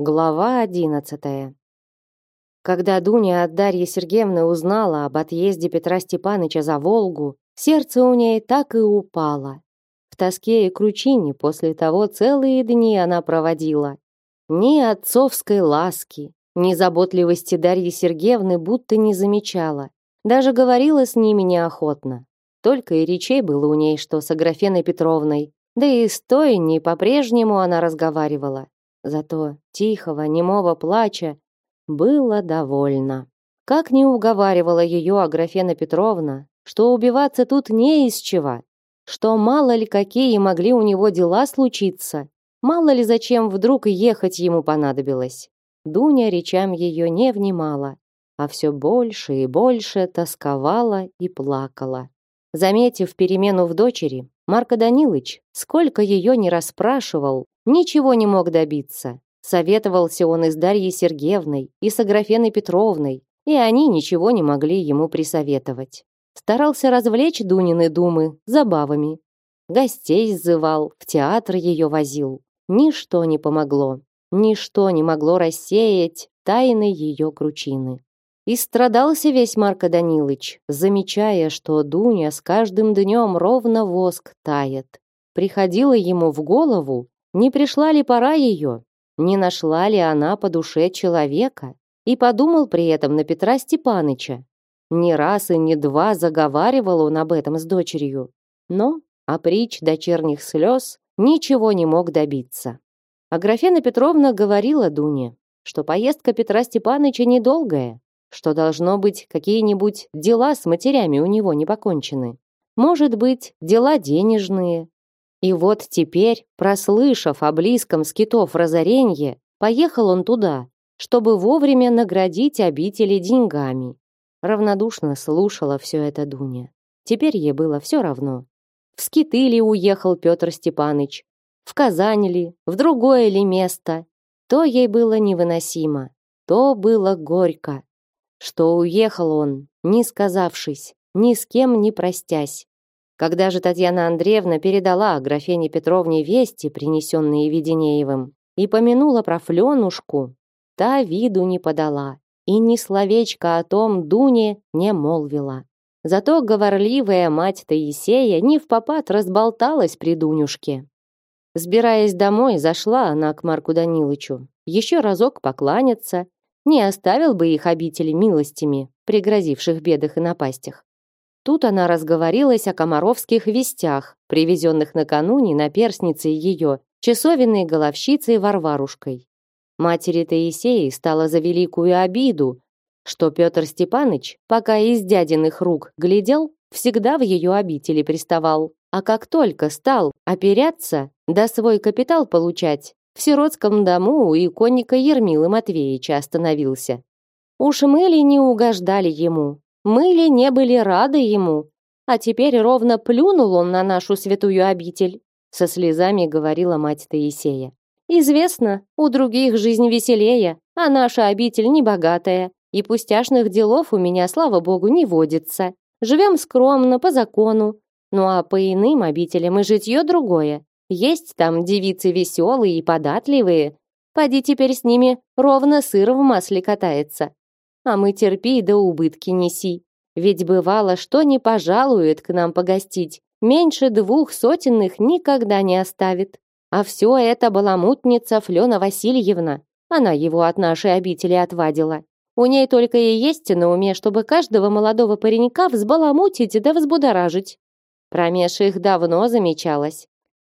Глава одиннадцатая. Когда Дуня от Дарьи Сергеевны узнала об отъезде Петра Степаныча за Волгу, сердце у ней так и упало. В тоске и кручине после того целые дни она проводила. Ни отцовской ласки, ни заботливости Дарьи Сергеевны будто не замечала. Даже говорила с ними неохотно. Только и речей было у ней, что с Аграфеной Петровной. Да и с той не по-прежнему она разговаривала. Зато тихого, немого плача было довольно. Как не уговаривала ее Аграфена Петровна, что убиваться тут не из чего, что мало ли какие могли у него дела случиться, мало ли зачем вдруг ехать ему понадобилось. Дуня речам ее не внимала, а все больше и больше тосковала и плакала. Заметив перемену в дочери, Марко Данилович, сколько ее не расспрашивал, Ничего не мог добиться. Советовался он и с Дарьей Сергеевной, и с Аграфеной Петровной, и они ничего не могли ему присоветовать. Старался развлечь Дунины думы забавами. Гостей сзывал, в театр ее возил. Ничто не помогло. Ничто не могло рассеять тайны ее кручины. И страдался весь Марко Данилович, замечая, что Дуня с каждым днем ровно воск тает. Приходило ему в голову, не пришла ли пора ее? Не нашла ли она по душе человека? И подумал при этом на Петра Степаныча. Не раз и не два заговаривал он об этом с дочерью. Но, опричь дочерних слез, ничего не мог добиться. А Графена Петровна говорила Дуне, что поездка Петра Степаныча недолгая, что должно быть какие-нибудь дела с матерями у него не покончены. Может быть, дела денежные, и вот теперь, прослышав о близком скитов разоренье, поехал он туда, чтобы вовремя наградить обители деньгами. Равнодушно слушала все это Дуня. Теперь ей было все равно. В скиты ли уехал Петр Степаныч, в Казань ли, в другое ли место. То ей было невыносимо, то было горько. Что уехал он, не сказавшись, ни с кем не простясь. Когда же Татьяна Андреевна передала графине Петровне вести, принесенные Веденеевым, и помянула про Фленушку, та виду не подала и ни словечко о том Дуне не молвила. Зато говорливая мать Таисея не в попад разболталась при Дунюшке. Сбираясь домой, зашла она к Марку Данилычу. Еще разок покланяться, не оставил бы их обители милостями, пригрозивших бедах и напастях. Тут она разговорилась о комаровских вестях, привезенных накануне на перстнице ее, часовенной головщицей Варварушкой. Матери Таисеи стало за великую обиду, что Петр Степаныч, пока из дядиных рук глядел, всегда в ее обители приставал. А как только стал оперяться, да свой капитал получать, в сиротском дому у иконника Ермилы Матвеевича остановился. Уж мы ли не угождали ему, мы ли не были рады ему? А теперь ровно плюнул он на нашу святую обитель, со слезами говорила мать Таисея. Известно, у других жизнь веселее, а наша обитель небогатая, и пустяшных делов у меня, слава богу, не водится. Живем скромно, по закону. Ну а по иным обителям и житье другое. Есть там девицы веселые и податливые. Поди теперь с ними ровно сыр в масле катается а мы терпи да убытки неси. Ведь бывало, что не пожалует к нам погостить, меньше двух сотенных никогда не оставит. А все это была мутница Флена Васильевна. Она его от нашей обители отвадила. У ней только и есть на уме, чтобы каждого молодого паренька взбаламутить да взбудоражить. Промеж их давно замечалось.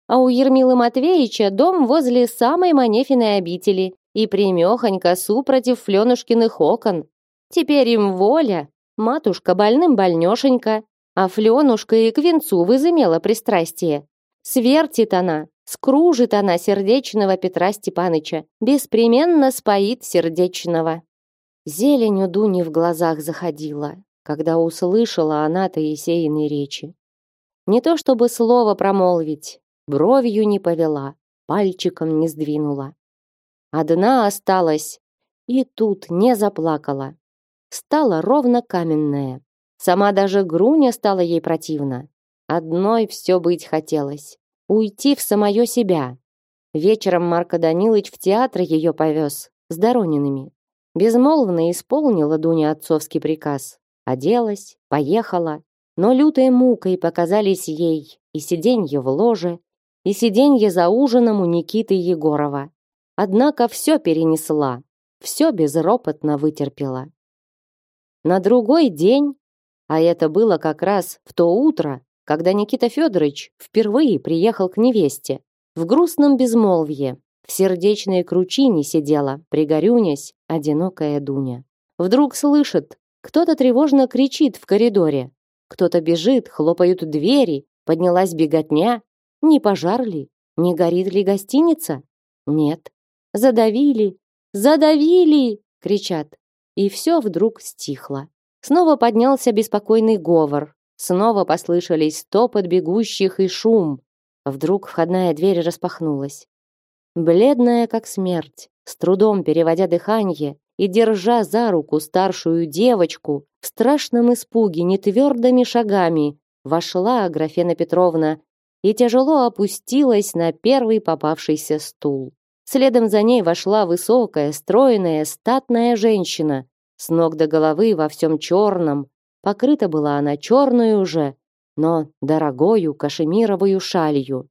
А у Ермилы Матвеевича дом возле самой Манефиной обители и примехонько супротив Фленушкиных окон. Теперь им воля. Матушка больным больнёшенька, а Флёнушка и к венцу возымела пристрастие. Свертит она, скружит она сердечного Петра Степаныча, беспременно споит сердечного. Зелень у Дуни в глазах заходила, когда услышала она Таисеины речи. Не то чтобы слово промолвить, бровью не повела, пальчиком не сдвинула. Одна осталась, и тут не заплакала стала ровно каменная. Сама даже Груня стала ей противна. Одной все быть хотелось. Уйти в самое себя. Вечером Марко Данилович в театр ее повез с Доронинами. Безмолвно исполнила Дуня отцовский приказ. Оделась, поехала, но лютой мукой показались ей и сиденье в ложе, и сиденье за ужином у Никиты Егорова. Однако все перенесла, все безропотно вытерпела. На другой день, а это было как раз в то утро, когда Никита Федорович впервые приехал к невесте, в грустном безмолвье, в сердечной кручине сидела, пригорюнясь, одинокая Дуня. Вдруг слышит, кто-то тревожно кричит в коридоре. Кто-то бежит, хлопают двери, поднялась беготня. Не пожар ли? Не горит ли гостиница? Нет. Задавили! Задавили! кричат. И все вдруг стихло. Снова поднялся беспокойный говор. Снова послышались топот бегущих и шум. Вдруг входная дверь распахнулась. Бледная, как смерть, с трудом переводя дыхание и держа за руку старшую девочку, в страшном испуге нетвердыми шагами вошла Аграфена Петровна и тяжело опустилась на первый попавшийся стул. Следом за ней вошла высокая, стройная, статная женщина, с ног до головы во всем черном. Покрыта была она черную уже, но дорогою кашемировую шалью.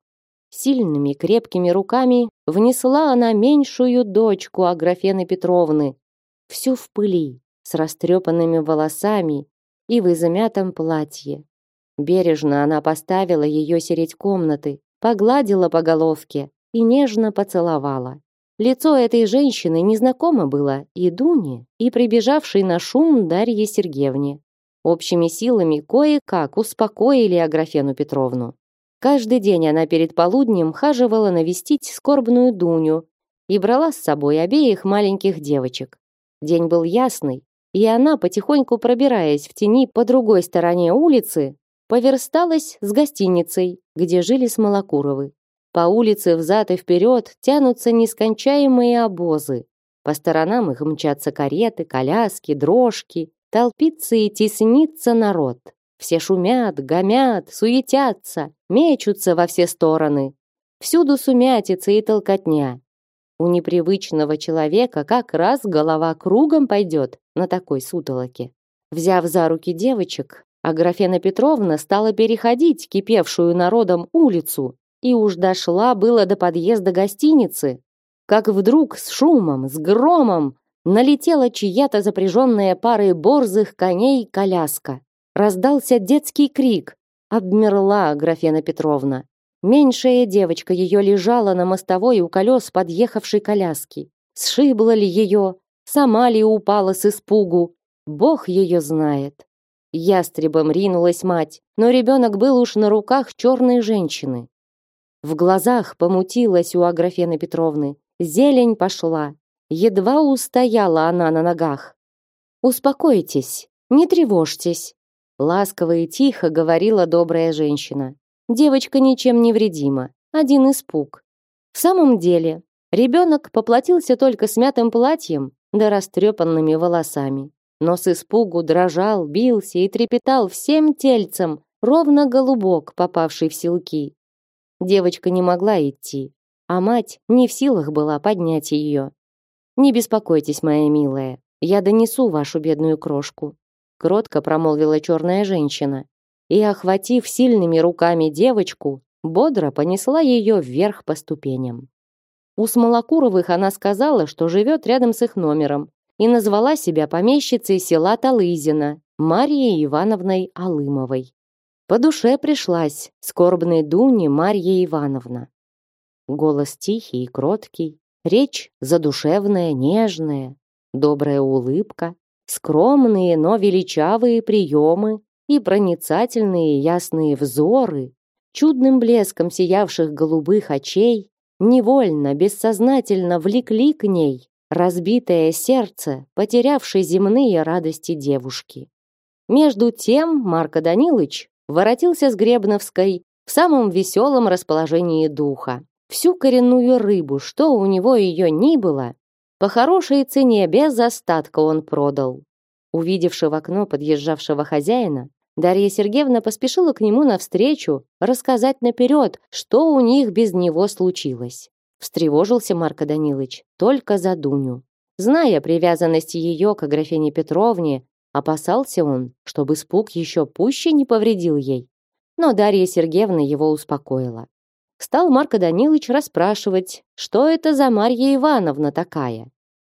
Сильными крепкими руками внесла она меньшую дочку Аграфены Петровны, всю в пыли, с растрепанными волосами и в измятом платье. Бережно она поставила ее сереть комнаты, погладила по головке и нежно поцеловала. Лицо этой женщины незнакомо было и Дуне, и прибежавшей на шум Дарье Сергеевне. Общими силами кое-как успокоили Аграфену Петровну. Каждый день она перед полуднем хаживала навестить скорбную Дуню и брала с собой обеих маленьких девочек. День был ясный, и она, потихоньку пробираясь в тени по другой стороне улицы, поверсталась с гостиницей, где жили Смолокуровы. По улице взад и вперед тянутся нескончаемые обозы. По сторонам их мчатся кареты, коляски, дрожки, толпится и теснится народ. Все шумят, гомят, суетятся, мечутся во все стороны. Всюду сумятица и толкотня. У непривычного человека как раз голова кругом пойдет на такой сутолоке. Взяв за руки девочек, Аграфена Петровна стала переходить кипевшую народом улицу и уж дошла было до подъезда гостиницы, как вдруг с шумом, с громом налетела чья-то запряженная парой борзых коней коляска. Раздался детский крик. Обмерла Графена Петровна. Меньшая девочка ее лежала на мостовой у колес подъехавшей коляски. Сшибла ли ее, сама ли упала с испугу, Бог ее знает. Ястребом ринулась мать, но ребенок был уж на руках черной женщины. В глазах помутилась у Аграфены Петровны. Зелень пошла. Едва устояла она на ногах. «Успокойтесь, не тревожьтесь», Ласково и тихо говорила добрая женщина. Девочка ничем не вредима. Один испуг. В самом деле, ребенок поплатился только смятым платьем да растрепанными волосами. Но с испугу дрожал, бился и трепетал всем тельцем, ровно голубок, попавший в селки. Девочка не могла идти, а мать не в силах была поднять ее. «Не беспокойтесь, моя милая, я донесу вашу бедную крошку кротко промолвила черная женщина и, охватив сильными руками девочку, бодро понесла ее вверх по ступеням. У Смолокуровых она сказала, что живет рядом с их номером, и назвала себя помещицей села Талызина, Марией Ивановной Алымовой. По душе пришлась скорбной Дуне Марья Ивановна. Голос тихий и кроткий, речь задушевная, нежная, добрая улыбка, Скромные, но величавые приемы и проницательные ясные взоры, чудным блеском сиявших голубых очей, невольно, бессознательно влекли к ней разбитое сердце, потерявшей земные радости девушки. Между тем Марко Данилович воротился с Гребновской в самом веселом расположении духа. Всю коренную рыбу, что у него ее ни было, по хорошей цене без остатка он продал. Увидевши в окно подъезжавшего хозяина, Дарья Сергеевна поспешила к нему навстречу рассказать наперед, что у них без него случилось. Встревожился Марко Данилович только за Дуню. Зная привязанность ее к Аграфене Петровне, опасался он, чтобы испуг еще пуще не повредил ей. Но Дарья Сергеевна его успокоила. Стал Марко Данилович расспрашивать, что это за Марья Ивановна такая.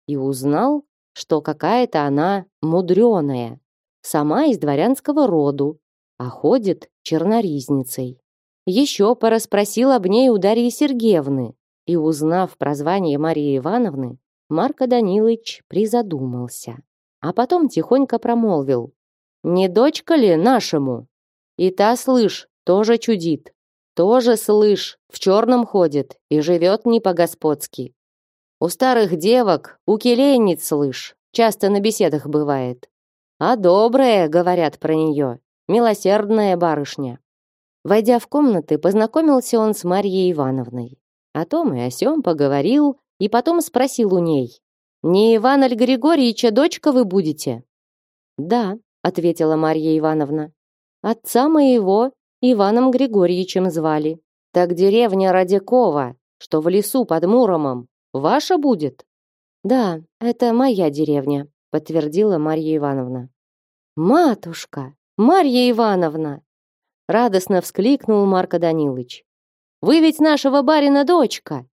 И узнал, что какая-то она мудреная, сама из дворянского роду, а ходит черноризницей. Еще порасспросил об ней у Дарьи Сергеевны, и, узнав прозвание Марии Ивановны, Марко Данилович призадумался, а потом тихонько промолвил. «Не дочка ли нашему?» И та, слышь, тоже чудит. Тоже, слышь, в черном ходит и живет не по-господски. У старых девок, у келейниц, слышь, часто на беседах бывает. А добрая, говорят про нее, милосердная барышня. Войдя в комнаты, познакомился он с Марьей Ивановной. О том и о сём поговорил, и потом спросил у ней. «Не Иван Аль Григорьевича дочка вы будете?» «Да», — ответила Марья Ивановна. «Отца моего Иваном Григорьевичем звали. Так деревня Радякова, что в лесу под Муромом, ваша будет?» «Да, это моя деревня», — подтвердила Марья Ивановна. «Матушка! Марья Ивановна!» Радостно вскликнул Марко Данилович. «Вы ведь нашего барина дочка!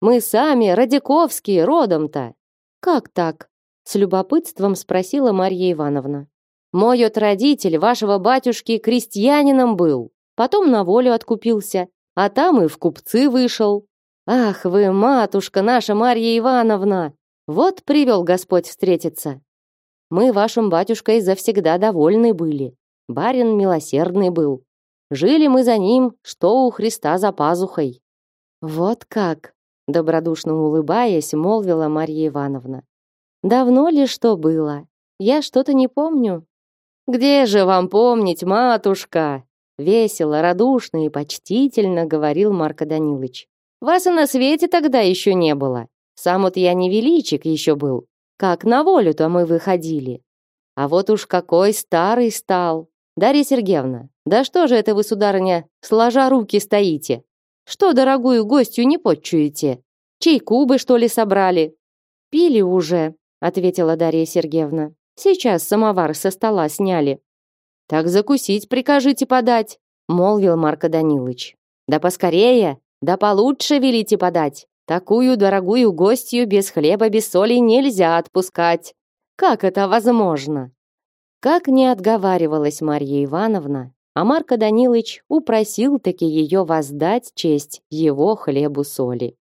Мы сами Радиковские, родом-то!» «Как так?» С любопытством спросила Марья Ивановна. «Мой от родитель вашего батюшки крестьянином был, потом на волю откупился, а там и в купцы вышел. Ах вы, матушка наша Марья Ивановна! Вот привел Господь встретиться!» Мы вашим батюшкой завсегда довольны были. Барин милосердный был. Жили мы за ним, что у Христа за пазухой. Вот как, добродушно улыбаясь, молвила Марья Ивановна. Давно ли что было? Я что-то не помню. Где же вам помнить, матушка? Весело, радушно и почтительно говорил Марко Данилович. Вас и на свете тогда еще не было. Сам вот я не величик еще был. Как на волю-то мы выходили. А вот уж какой старый стал. Дарья Сергеевна, да что же это вы, сударыня, сложа руки стоите? Что дорогую гостью не подчуете? Чайку бы, что ли, собрали? Пили уже, ответила Дарья Сергеевна. Сейчас самовар со стола сняли. Так закусить прикажите подать, молвил Марко Данилович. Да поскорее, да получше велите подать. Такую дорогую гостью без хлеба, без соли нельзя отпускать. Как это возможно? Как не отговаривалась Марья Ивановна, а Марко Данилович упросил таки ее воздать честь его хлебу соли.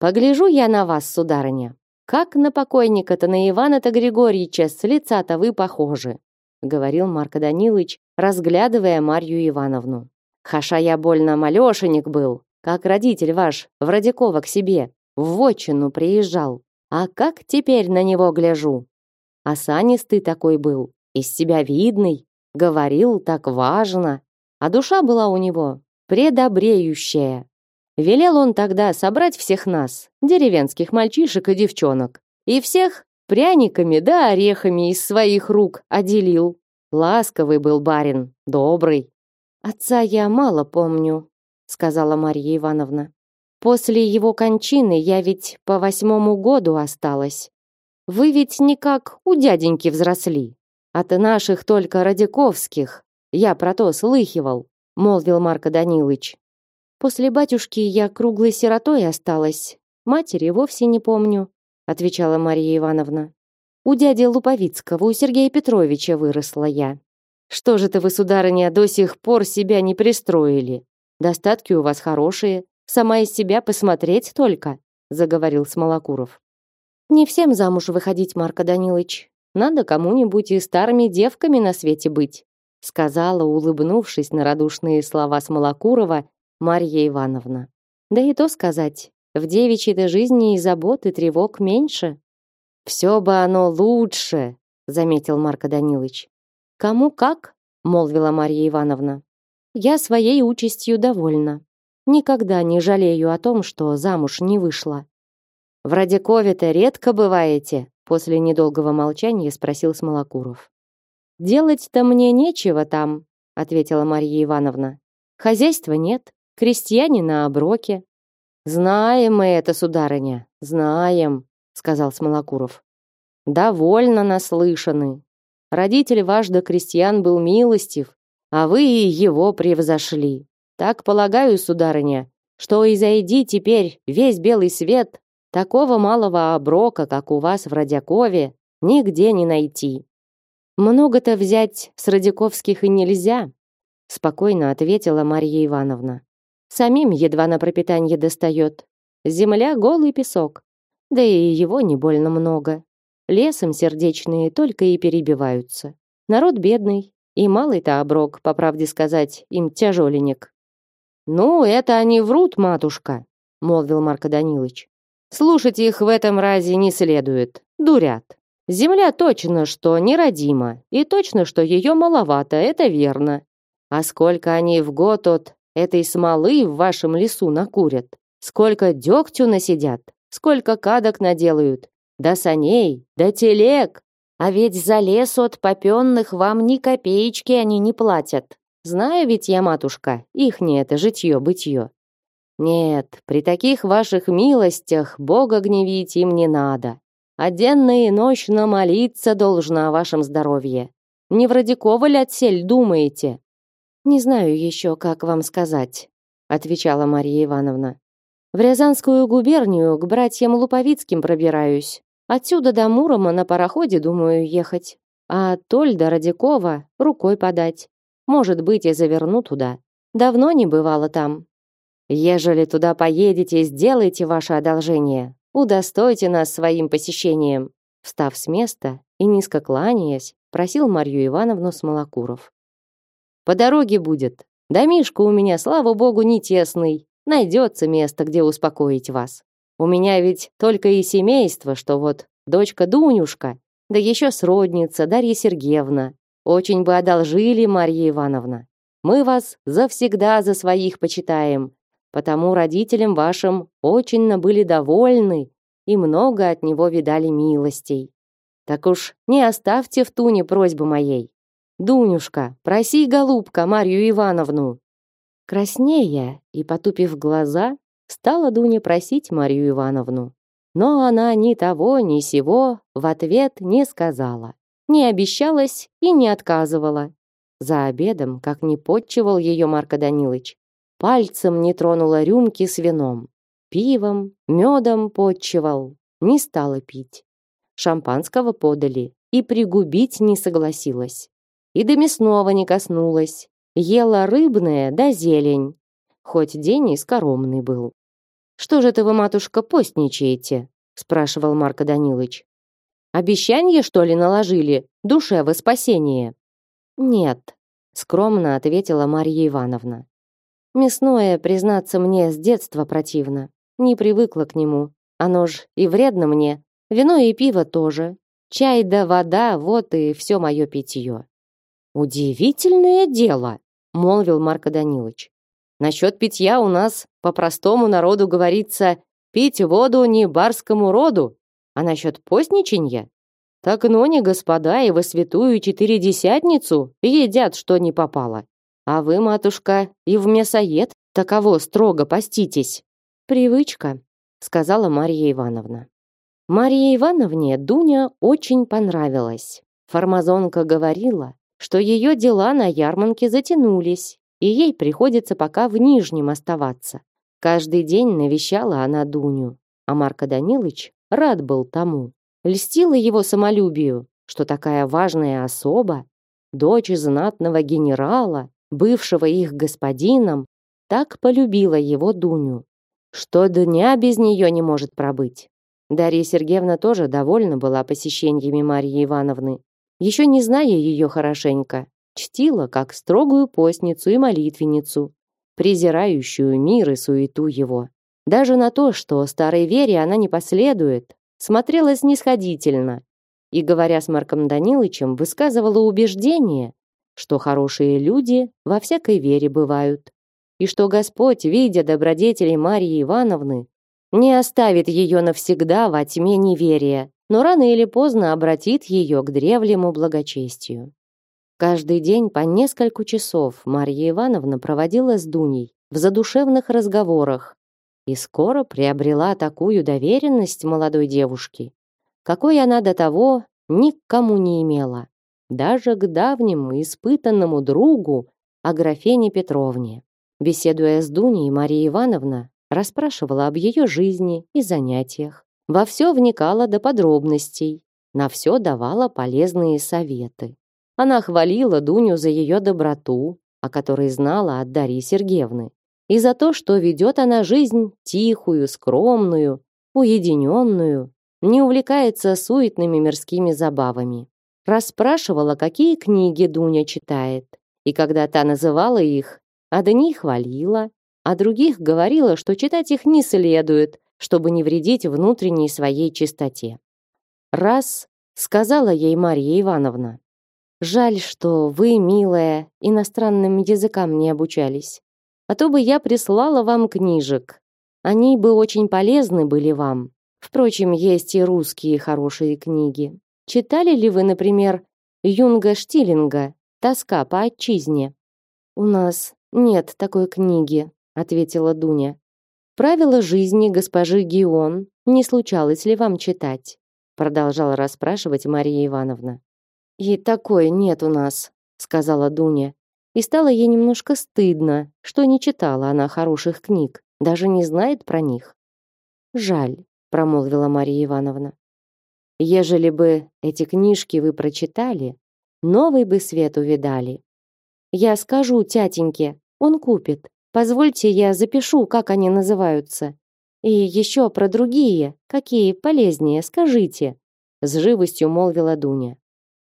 «Погляжу я на вас, сударыня. Как на покойника-то на Ивана-то Григорьевича с лица-то вы похожи», говорил Марко Данилович, разглядывая Марью Ивановну. «Хаша я больно малешенек был, как родитель ваш в Радикова к себе, в вотчину приезжал. А как теперь на него гляжу? Осанистый такой был, из себя видный, говорил так важно, а душа была у него предобреющая. Велел он тогда собрать всех нас, деревенских мальчишек и девчонок, и всех пряниками да орехами из своих рук отделил. Ласковый был барин, добрый. Отца я мало помню, сказала Марья Ивановна. После его кончины я ведь по восьмому году осталась. Вы ведь никак у дяденьки взросли. От наших только Радиковских. Я про то слыхивал, молвил Марко Данилович. После батюшки я круглой сиротой осталась. Матери вовсе не помню, отвечала Мария Ивановна. У дяди Луповицкого, у Сергея Петровича выросла я. Что же ты вы, сударыня, до сих пор себя не пристроили? Достатки у вас хорошие, сама из себя посмотреть только, заговорил Смолокуров. Не всем замуж выходить, Марко Данилович. Надо кому-нибудь и старыми девками на свете быть, сказала, улыбнувшись на радушные слова Смолокурова Марья Ивановна. Да и то сказать, в девичьей-то жизни и забот, и тревог меньше. Все бы оно лучше, заметил Марко Данилович. Кому как, молвила Марья Ивановна. Я своей участью довольна. Никогда не жалею о том, что замуж не вышла. В Радикове-то редко бываете, после недолгого молчания спросил Смолокуров. Делать-то мне нечего там, ответила Марья Ивановна. Хозяйства нет, крестьяне на оброке. Знаем мы это, сударыня, знаем, сказал Смолокуров. Довольно наслышаны. Родитель ваш до крестьян был милостив, а вы и его превзошли. Так полагаю, сударыня, что и зайди теперь весь белый свет, такого малого оброка, как у вас в Радякове, нигде не найти. Много-то взять с Радяковских и нельзя, спокойно ответила Марья Ивановна. Самим едва на пропитание достает. Земля голый песок. Да и его не больно много. Лесом сердечные только и перебиваются. Народ бедный, и малый-то оброк, по правде сказать, им тяжеленек. «Ну, это они врут, матушка», — молвил Марко Данилович. «Слушать их в этом разе не следует. Дурят. Земля точно, что неродима, и точно, что ее маловато, это верно. А сколько они в год от этой смолы в вашем лесу накурят, сколько дегтю насидят, сколько кадок наделают, да саней, да телег. А ведь за лес от попенных вам ни копеечки они не платят. Знаю ведь я, матушка, их не это житье-бытье. Нет, при таких ваших милостях Бога гневить им не надо а денно и ночно молиться должна о вашем здоровье. Не в Радикова ли отсель думаете?» «Не знаю еще, как вам сказать», — отвечала Мария Ивановна. «В Рязанскую губернию к братьям Луповицким пробираюсь. Отсюда до Мурома на пароходе думаю ехать. А от до Радикова рукой подать. Может быть, и заверну туда. Давно не бывало там. Ежели туда поедете, сделайте ваше одолжение. Удостойте нас своим посещением. Встав с места и низко кланяясь, просил Марью Ивановну Смолокуров. По дороге будет. Домишко у меня, слава богу, не тесный. Найдется место, где успокоить вас. У меня ведь только и семейство, что вот дочка Дунюшка, да еще сродница Дарья Сергеевна. Очень бы одолжили, Марья Ивановна. Мы вас завсегда за своих почитаем, Потому родителям вашим очень были довольны и много от него видали милостей. Так уж не оставьте в туне просьбы моей. Дунюшка, проси голубка Марью Ивановну. Краснея и потупив глаза, стала Дуня просить Марию Ивановну. Но она ни того, ни сего в ответ не сказала. Не обещалась и не отказывала. За обедом, как не подчевал ее Марко Данилович, Пальцем не тронула рюмки с вином. Пивом, медом подчевал. Не стала пить. Шампанского подали. И пригубить не согласилась. И до мясного не коснулась. Ела рыбное да зелень. Хоть день и скоромный был. «Что же это вы, матушка, постничаете?» спрашивал Марко Данилович. «Обещанье, что ли, наложили? Душе во спасение?» «Нет», скромно ответила Марья Ивановна. Мясное, признаться мне, с детства противно. Не привыкла к нему. Оно ж и вредно мне. Вино и пиво тоже. Чай да вода, вот и все мое питье. Удивительное дело, молвил Марко Данилович. Насчет питья у нас по простому народу говорится пить воду не барскому роду, а насчет постничанья так но не господа и во святую четыредесятницу едят, что не попало. А вы, матушка, и в мясоед таково строго поститесь. Привычка, сказала Марья Ивановна. Марье Ивановне Дуня очень понравилась. Фармазонка говорила, что ее дела на ярмарке затянулись, и ей приходится пока в Нижнем оставаться. Каждый день навещала она Дуню, а Марко Данилович рад был тому. Льстила его самолюбию, что такая важная особа, дочь знатного генерала, бывшего их господином, так полюбила его Дуню, что дня без нее не может пробыть. Дарья Сергеевна тоже довольна была посещениями Марьи Ивановны. Еще не зная ее хорошенько, чтила как строгую постницу и молитвенницу, презирающую мир и суету его. Даже на то, что старой вере она не последует, смотрела снисходительно и, говоря с Марком Данилычем, высказывала убеждение, что хорошие люди во всякой вере бывают, и что Господь, видя добродетели Марии Ивановны, не оставит ее навсегда во тьме неверия, но рано или поздно обратит ее к древнему благочестию. Каждый день по несколько часов Марья Ивановна проводила с Дуней в задушевных разговорах, и скоро приобрела такую доверенность молодой девушки, какой она до того никому не имела, даже к давнему испытанному другу Аграфене Петровне. Беседуя с Дуней, Мария Ивановна расспрашивала об ее жизни и занятиях, во все вникала до подробностей, на все давала полезные советы. Она хвалила Дуню за ее доброту, о которой знала от Дарьи Сергеевны, и за то, что ведет она жизнь тихую, скромную, уединенную, не увлекается суетными мирскими забавами. Расспрашивала, какие книги Дуня читает, и когда та называла их, одни хвалила, а других говорила, что читать их не следует, чтобы не вредить внутренней своей чистоте. Раз сказала ей Марья Ивановна, «Жаль, что вы, милая, иностранным языкам не обучались. А то бы я прислала вам книжек. Они бы очень полезны были вам. Впрочем, есть и русские хорошие книги. Читали ли вы, например, Юнга Штилинга «Тоска по отчизне»?» «У нас нет такой книги», — ответила Дуня. «Правила жизни госпожи Гион не случалось ли вам читать?» Продолжала расспрашивать Мария Ивановна. «И такой нет у нас», — сказала Дуня. И стало ей немножко стыдно, что не читала она хороших книг, даже не знает про них. «Жаль», — промолвила Мария Ивановна. «Ежели бы эти книжки вы прочитали, новый бы свет увидали. Я скажу тятеньке, он купит. Позвольте, я запишу, как они называются. И еще про другие, какие полезнее, скажите», с живостью молвила Дуня.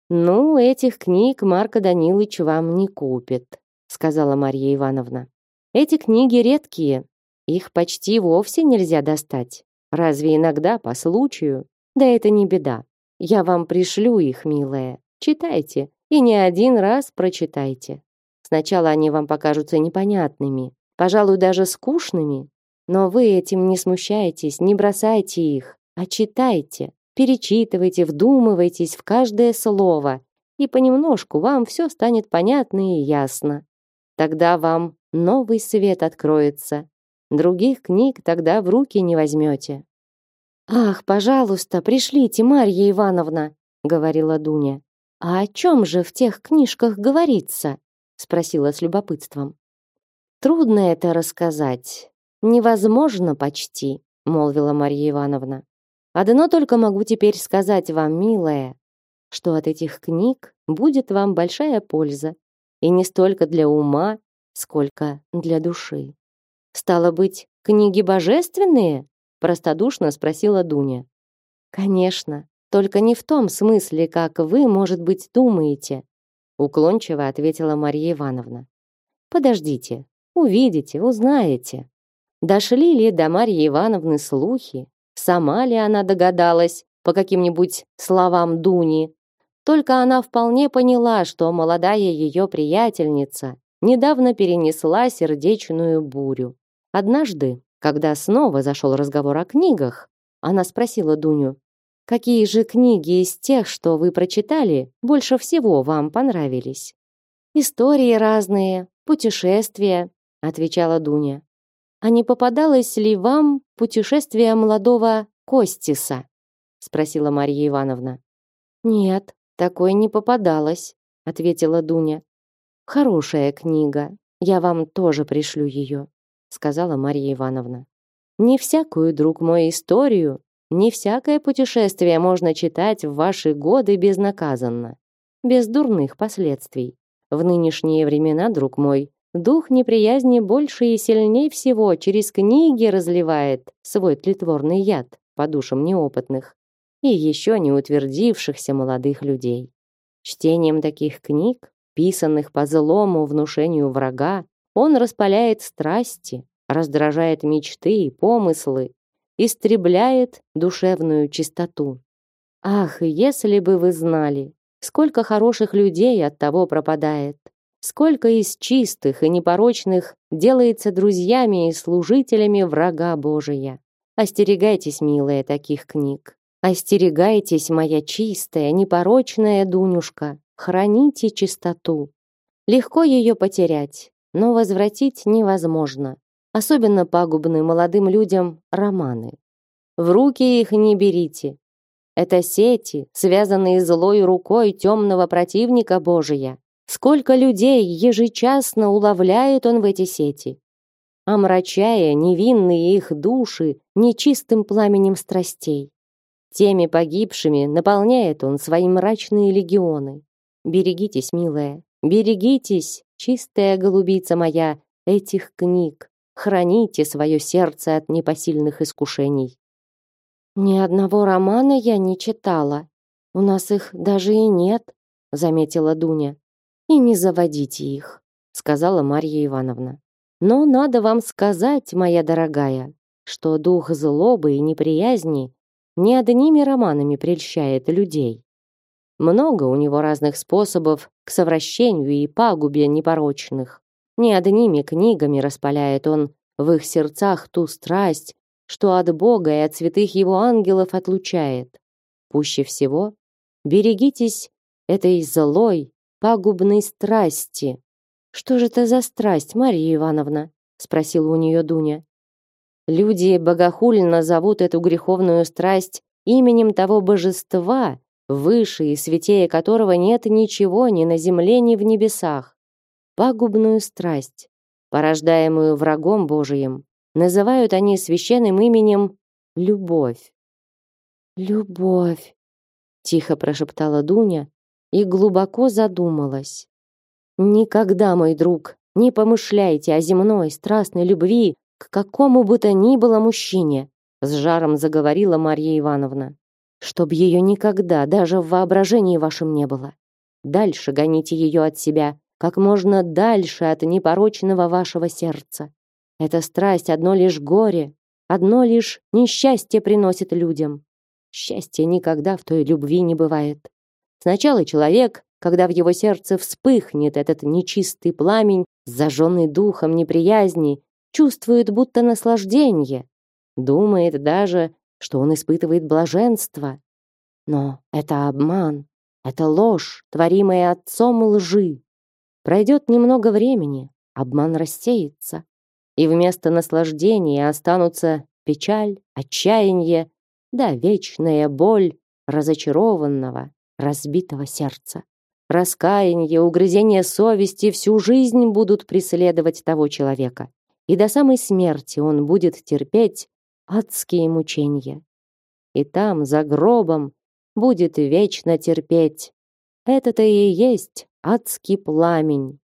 «Ну, этих книг Марко Данилович вам не купит», сказала Марья Ивановна. «Эти книги редкие, их почти вовсе нельзя достать. Разве иногда по случаю? Да это не беда. Я вам пришлю их, милая. Читайте, и не один раз прочитайте. Сначала они вам покажутся непонятными, пожалуй, даже скучными, но вы этим не смущайтесь, не бросайте их, а читайте. Перечитывайте, вдумывайтесь в каждое слово, и понемножку вам все станет понятно и ясно. Тогда вам новый свет откроется. Других книг тогда в руки не возьмете. «Ах, пожалуйста, пришлите, Марья Ивановна», — говорила Дуня. «А о чем же в тех книжках говорится?» — спросила с любопытством. «Трудно это рассказать. Невозможно почти», — молвила Марья Ивановна. Одно только могу теперь сказать вам, милая, что от этих книг будет вам большая польза, и не столько для ума, сколько для души. Стало быть, книги божественные? Простодушно спросила Дуня. Конечно, только не в том смысле, как вы, может быть, думаете, уклончиво ответила Мария Ивановна. Подождите, увидите, узнаете. Дошли ли до Марьи Ивановны слухи, Сама ли она догадалась по каким-нибудь словам Дуни? Только она вполне поняла, что молодая ее приятельница недавно перенесла сердечную бурю. Однажды, когда снова зашел разговор о книгах, она спросила Дуню, «Какие же книги из тех, что вы прочитали, больше всего вам понравились?» «Истории разные, путешествия», — отвечала Дуня. А не попадалось ли вам путешествие молодого Костиса? спросила Марья Ивановна. Нет, такой не попадалось, ответила Дуня. Хорошая книга. Я вам тоже пришлю ее», — сказала Марья Ивановна. Не всякую, друг мой, историю, не всякое путешествие можно читать в ваши годы безнаказанно, без дурных последствий. В нынешние времена, друг мой, Дух неприязни больше и сильней всего через книги разливает свой тлетворный яд по душам неопытных и еще не утвердившихся молодых людей. Чтением таких книг, писанных по злому внушению врага, он распаляет страсти, раздражает мечты и помыслы, истребляет душевную чистоту. Ах, если бы вы знали, сколько хороших людей от того пропадает, Сколько из чистых и непорочных делается друзьями и служителями врага Божия. Остерегайтесь, милые, таких книг. Остерегайтесь, моя чистая, непорочная Дунюшка. Храните чистоту. Легко ее потерять, но возвратить невозможно. Особенно пагубны молодым людям романы. В руки их не берите. Это сети, связанные злой рукой темного противника Божия. Сколько людей ежечасно уловляет он в эти сети, омрачая невинные их души нечистым пламенем страстей. Теми погибшими наполняет он свои мрачные легионы. Берегитесь, милая, берегитесь, чистая голубица моя, этих книг. Храните свое сердце от непосильных искушений. Ни одного романа я не читала. У нас их даже и нет, заметила Дуня. И не заводите их, сказала Марья Ивановна. Но надо вам сказать, моя дорогая, что дух злобы и неприязни не одними романами прельщает людей. Много у него разных способов к совращению и пагубе непорочных. Не одними книгами распаляет он в их сердцах ту страсть, что от Бога и от святых его ангелов отлучает. Пуще всего берегитесь этой злой, пагубной страсти, что же это за страсть, Мария Ивановна? спросила у нее Дуня. Люди богохульно зовут эту греховную страсть именем того божества, выше и святее которого нет ничего ни на земле, ни в небесах. Пагубную страсть, порождаемую врагом Божиим, называют они священным именем любовь. Любовь, тихо прошептала Дуня и глубоко задумалась. Никогда, мой друг, не помышляйте о земной страстной любви к какому бы то ни было мужчине, с жаром заговорила Марья Ивановна. Чтоб ее никогда даже в воображении вашем не было. Дальше гоните ее от себя, как можно дальше от непорочного вашего сердца. Эта страсть одно лишь горе, одно лишь несчастье приносит людям. Счастья никогда в той любви не бывает. Сначала человек когда в его сердце вспыхнет этот нечистый пламень, зажженный духом неприязни, чувствует будто наслаждение, думает даже, что он испытывает блаженство. Но это обман, это ложь, творимая отцом лжи. Пройдет немного времени, обман рассеется, и вместо наслаждения останутся печаль, отчаяние, да вечная боль разочарованного, разбитого сердца. Раскаяние, угрызение совести всю жизнь будут преследовать того человека. И до самой смерти он будет терпеть адские мучения. И там, за гробом, будет вечно терпеть. Это-то и есть адский пламень.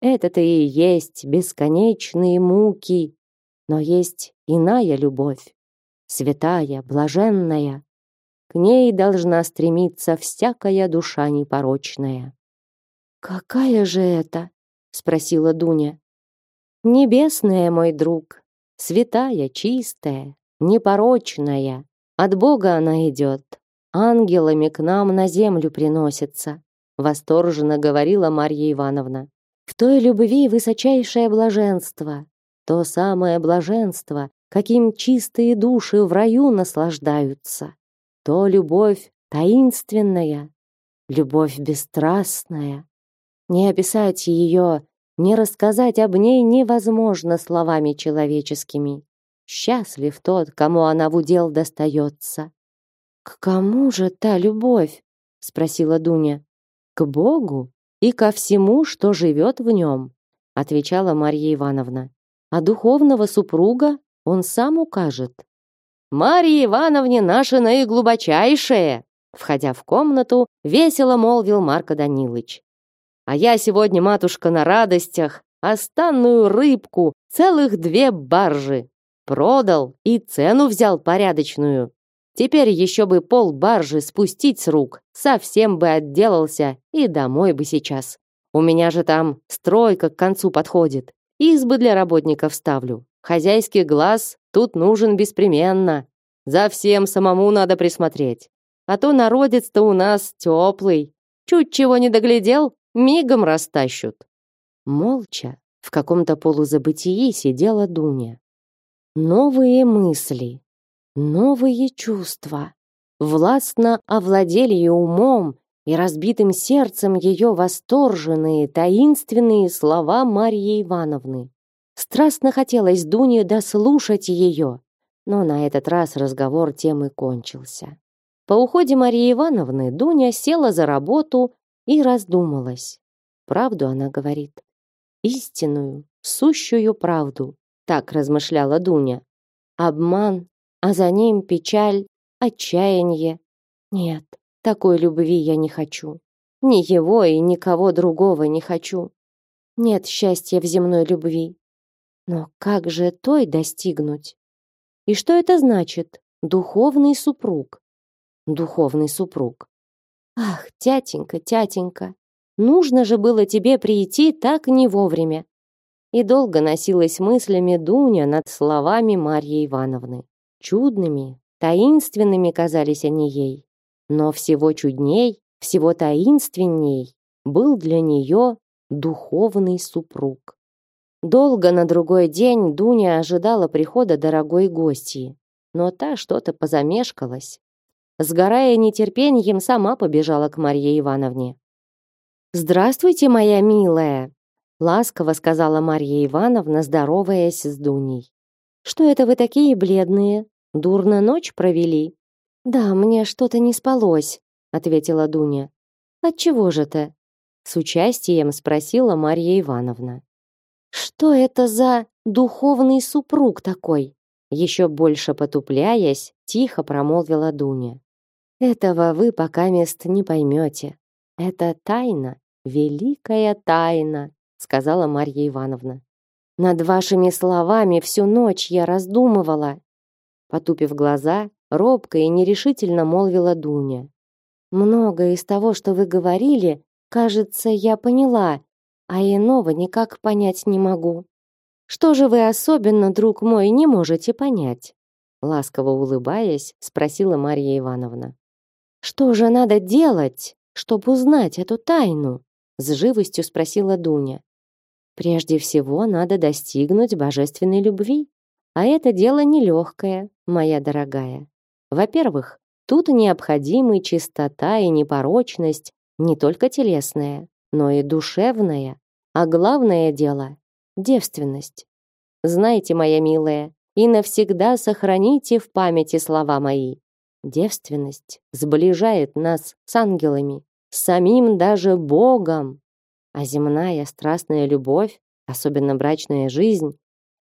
Это-то и есть бесконечные муки. Но есть иная любовь, святая, блаженная, к ней должна стремиться всякая душа непорочная. Какая же это? спросила Дуня. Небесная, мой друг, святая, чистая, непорочная. От Бога она идет. Ангелами к нам на землю приносится, восторженно говорила Марья Ивановна. В той любви высочайшее блаженство, то самое блаженство, каким чистые души в раю наслаждаются то любовь таинственная, любовь бесстрастная. Не описать ее, не рассказать об ней невозможно словами человеческими. Счастлив тот, кому она в удел достается. «К кому же та любовь?» — спросила Дуня. «К Богу и ко всему, что живет в нем», — отвечала Марья Ивановна. «А духовного супруга он сам укажет». Марье Ивановне наше наиглубочайшее!» Входя в комнату, весело молвил Марко Данилыч. «А я сегодня, матушка, на радостях, останную рыбку, целых две баржи. Продал и цену взял порядочную. Теперь еще бы пол баржи спустить с рук, совсем бы отделался и домой бы сейчас. У меня же там стройка к концу подходит. Избы для работников ставлю. Хозяйский глаз тут нужен беспременно. За всем самому надо присмотреть. А то народец-то у нас теплый. Чуть чего не доглядел, мигом растащут. Молча, в каком-то полузабытии сидела Дуня. Новые мысли, новые чувства властно овладели ее умом и разбитым сердцем ее восторженные, таинственные слова Марьи Ивановны. Страстно хотелось Дуне дослушать ее, но на этот раз разговор тем и кончился. По уходе Марии Ивановны Дуня села за работу и раздумалась. Правду она говорит. Истинную, сущую правду. Так размышляла Дуня. Обман, а за ним печаль, отчаяние. Нет, такой любви я не хочу. Ни его и никого другого не хочу. Нет счастья в земной любви. Но как же той достигнуть? И что это значит? Духовный супруг. Духовный супруг. Ах, тятенька, тятенька, нужно же было тебе прийти так не вовремя. И долго носилась мыслями Дуня над словами Марьи Ивановны. Чудными, таинственными казались они ей. Но всего чудней, всего таинственней был для нее духовный супруг. Долго на другой день Дуня ожидала прихода дорогой гостьи, но та что-то позамешкалась. Сгорая нетерпением, сама побежала к Марье Ивановне. «Здравствуйте, моя милая!» ласково сказала Марья Ивановна, здороваясь с Дуней. «Что это вы такие бледные? Дурно ночь провели?» «Да, мне что-то не спалось», — ответила Дуня. «Отчего же ты?» С участием спросила Марья Ивановна. Что это за духовный супруг такой? Еще больше потупляясь, тихо промолвила Дуня. Этого вы пока мест не поймете. Это тайна, великая тайна, сказала Марья Ивановна. Над вашими словами всю ночь я раздумывала. Потупив глаза, робко и нерешительно молвила Дуня. Многое из того, что вы говорили, кажется, я поняла, а иного никак понять не могу. Что же вы особенно, друг мой, не можете понять? Ласково улыбаясь, спросила Марья Ивановна. Что же надо делать, чтобы узнать эту тайну? С живостью спросила Дуня. Прежде всего надо достигнуть божественной любви, а это дело нелегкое, моя дорогая. Во-первых, тут необходимы чистота и непорочность, не только телесная, но и душевная, а главное дело — девственность. Знаете, моя милая, и навсегда сохраните в памяти слова мои. Девственность сближает нас с ангелами, с самим даже Богом. А земная страстная любовь, особенно брачная жизнь,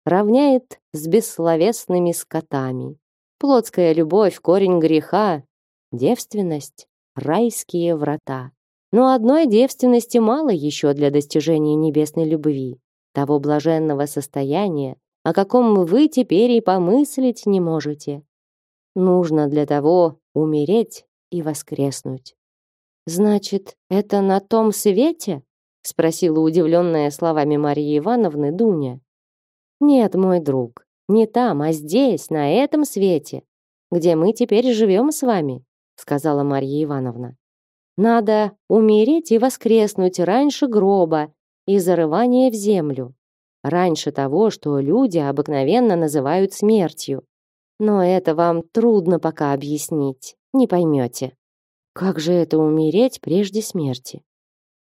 равняет с бессловесными скотами. Плотская любовь — корень греха, девственность — райские врата. Но одной девственности мало еще для достижения небесной любви, того блаженного состояния, о каком вы теперь и помыслить не можете. Нужно для того умереть и воскреснуть. Значит, это на том свете? спросила удивленная словами Марии Ивановны Дуня. Нет, мой друг, не там, а здесь, на этом свете, где мы теперь живем с вами, сказала Марья Ивановна. Надо умереть и воскреснуть раньше гроба и зарывания в землю, раньше того, что люди обыкновенно называют смертью. Но это вам трудно пока объяснить, не поймете. Как же это умереть прежде смерти?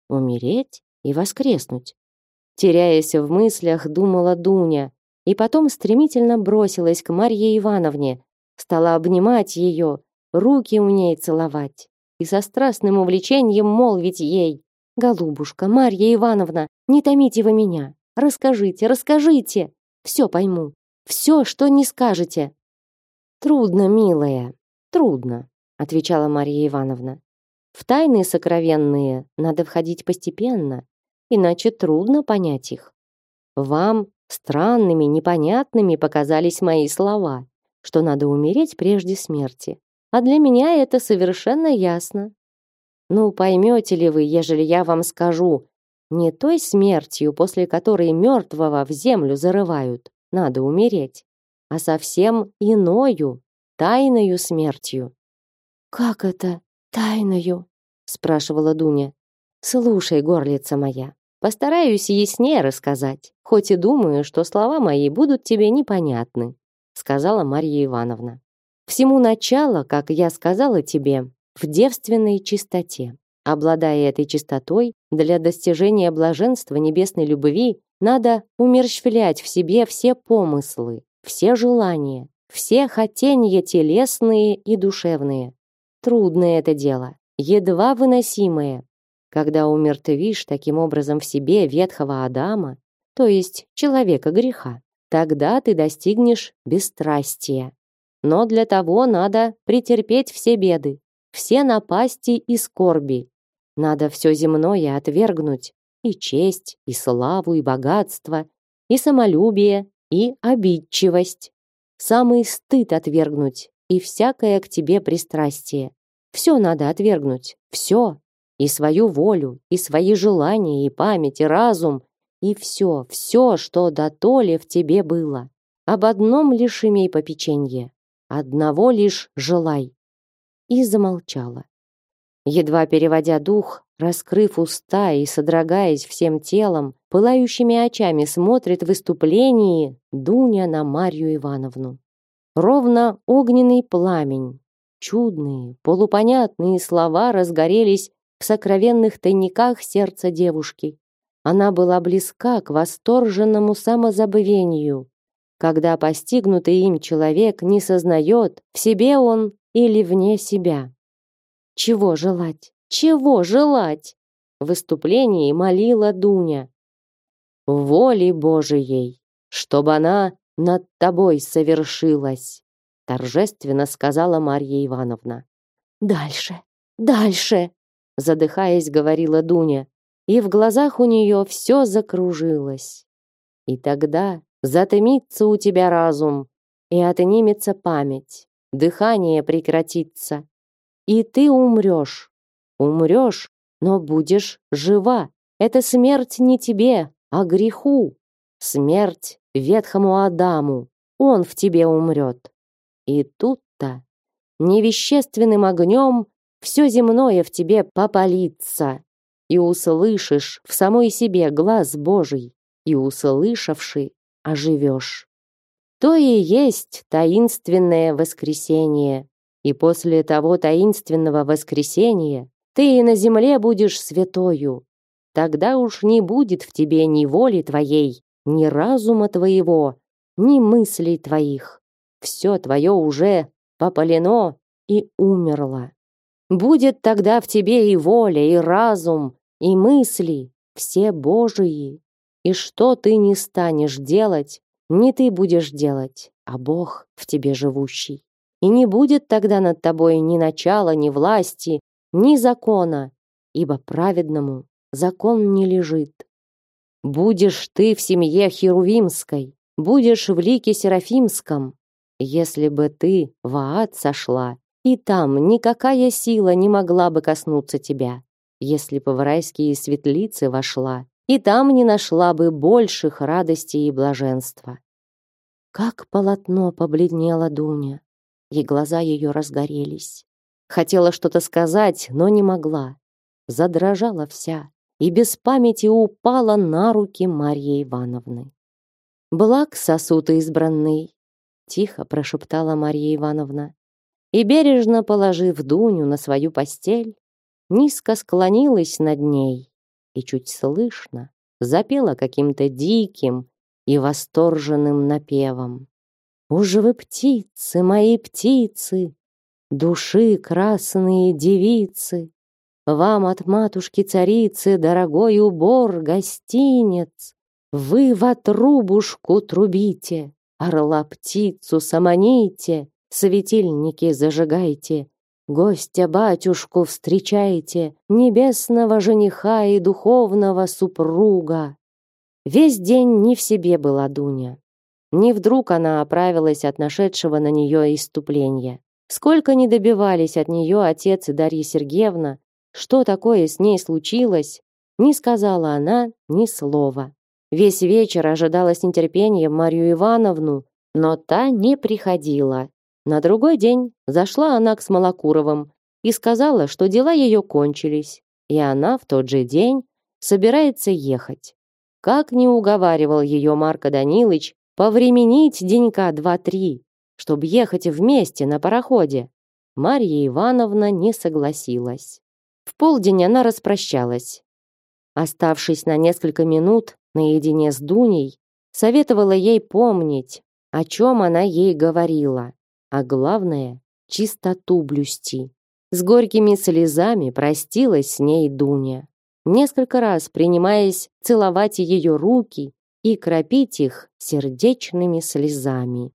Умереть и воскреснуть? Теряясь в мыслях, думала Дуня, и потом стремительно бросилась к Марье Ивановне, стала обнимать ее, руки у ней целовать и со страстным увлечением молвить ей. «Голубушка, Марья Ивановна, не томите вы меня. Расскажите, расскажите. Все пойму. Все, что не скажете». «Трудно, милая, трудно», отвечала Марья Ивановна. «В тайны сокровенные надо входить постепенно, иначе трудно понять их. Вам странными, непонятными показались мои слова, что надо умереть прежде смерти. А для меня это совершенно ясно. Ну, поймете ли вы, ежели я вам скажу, не той смертью, после которой мертвого в землю зарывают, надо умереть, а совсем иною, тайною смертью. «Как это тайною?» — спрашивала Дуня. «Слушай, горлица моя, постараюсь яснее рассказать, хоть и думаю, что слова мои будут тебе непонятны», — сказала Марья Ивановна. Всему начало, как я сказала тебе, в девственной чистоте. Обладая этой чистотой, для достижения блаженства небесной любви Надо умерщвлять в себе все помыслы, все желания, все хотения телесные и душевные. Трудное это дело, едва выносимое. Когда умертвишь таким образом в себе ветхого Адама, то есть человека греха, тогда ты достигнешь бесстрастия. Но для того надо претерпеть все беды, все напасти и скорби. Надо все земное отвергнуть, и честь, и славу, и богатство, и самолюбие, и обидчивость. Самый стыд отвергнуть, и всякое к тебе пристрастие. Все надо отвергнуть, все. И свою волю, и свои желания, и память, и разум, и все, все, что до толи в тебе было. Об одном лишь имей попеченье, одного лишь желай. И замолчала. Едва переводя дух, раскрыв уста и содрогаясь всем телом, пылающими очами смотрит в выступлении Дуня на Марью Ивановну. Ровно огненный пламень. Чудные, полупонятные слова разгорелись в сокровенных тайниках сердца девушки. Она была близка к восторженному самозабвению, когда постигнутый им человек не сознает, в себе он или вне себя. Чего желать? Чего желать? В выступлении молила Дуня. Воли Божией, чтобы она над тобой совершилась, торжественно сказала Марья Ивановна. Дальше, дальше, задыхаясь, говорила Дуня, и в глазах у нее все закружилось. И тогда затемится у тебя разум, и отнимется память, дыхание прекратится, и ты умрешь. Умрешь, но будешь жива. Это смерть не тебе, а греху. Смерть ветхому Адаму. Он в тебе умрет. И тут-то невещественным огнем все земное в тебе попалится, и услышишь в самой себе глаз Божий, и услышавший оживешь. То и есть таинственное воскресение. И после того таинственного воскресения ты и на земле будешь святою. Тогда уж не будет в тебе ни воли твоей, ни разума твоего, ни мыслей твоих. Все твое уже попалено и умерло. Будет тогда в тебе и воля, и разум, и мысли, все Божии. И что ты не станешь делать, не ты будешь делать, а Бог в тебе живущий. И не будет тогда над тобой ни начала, ни власти, ни закона, ибо праведному закон не лежит. Будешь ты в семье Херувимской, будешь в лике Серафимском, если бы ты в ад сошла, и там никакая сила не могла бы коснуться тебя. Если бы в райские светлицы вошла, и там не нашла бы больших радостей и блаженства. Как полотно побледнела Дуня и глаза ее разгорелись. Хотела что-то сказать, но не могла. Задрожала вся и без памяти упала на руки Марьи Ивановны. «Благ сосуд избранный», — тихо прошептала Марья Ивановна. И бережно положив Дуню на свою постель, низко склонилась над ней и чуть слышно запела каким-то диким и восторженным напевом. Уж вы птицы, мои птицы, Души красные девицы, Вам от матушки-царицы Дорогой убор, гостинец. Вы в отрубушку трубите, Орла-птицу самоните, Светильники зажигайте, Гостя-батюшку встречайте, Небесного жениха и духовного супруга. Весь день не в себе была Дуня. Не вдруг она оправилась от нашедшего на нее иступления. Сколько не добивались от нее отец и Дарья Сергеевна, что такое с ней случилось, не сказала она ни слова. Весь вечер ожидала с нетерпением Марию Ивановну, но та не приходила. На другой день зашла она к Смолокуровым и сказала, что дела ее кончились, и она в тот же день собирается ехать. Как не уговаривал ее Марко Данилович, Повременить денька два-три, чтобы ехать вместе на пароходе. Марья Ивановна не согласилась. В полдень она распрощалась. Оставшись на несколько минут, наедине с Дуней, советовала ей помнить, о чем она ей говорила, а главное — чистоту блюсти. С горькими слезами простилась с ней Дуня, несколько раз принимаясь целовать ее руки и кропить их сердечными слезами.